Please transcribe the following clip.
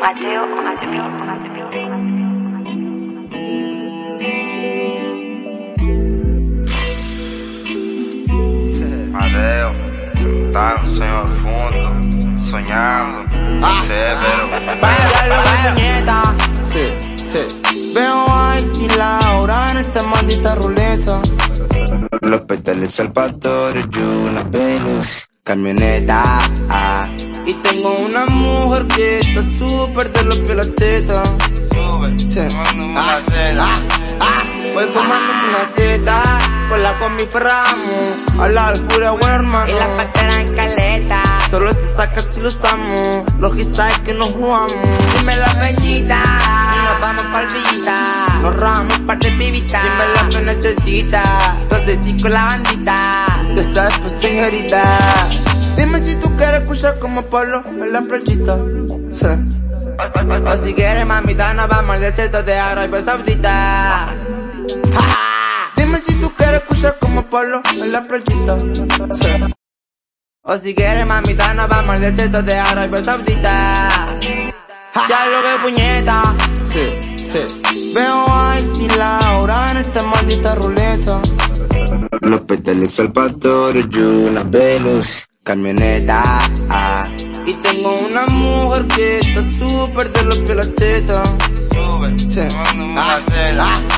Mateo on the beat. On the beat. Mateo, tá no sonho a fundo, sonhando, severo. Bailalo con puñeta. Sí, sí. Veo a Laura en esta maldita ruleta. Los petales salvadores, yo una Venus, camioneta. Ah, y tengo una mujer que está súper de los pies a la teta. Sí. Ah, ah, ah. Voy fumándome una zeta. Con la con mi ferramo. A la alfuria Werman. Y la patera en caleta. Solo se saca si lo usamos. Los guisajes que nos jugamos. Dime la peñita. Y nos vamos pa'l villita. Los ramos, par de pibitas. Dime lo que necesita. Dos de cinco la bandita. Tú sabes, pues señorita. Como Pablo en la planchita. O, o si quieres, mamita, nos vamos al desierto de Arabia Saudita. Dime si tú quieres escuchar como Pablo en la planchita. O si quieres, mamita, nos vamos al desierto de Arabia Saudita. Ya lo que puñeta. Sí, sí. Veo a Laura en esta maldita ruleta. Los petales salvadores, yo una Venus, camioneta. Ah, y tengo una mujer que está súper de los pies la teta. Sí. Ah, ah, ah, ah.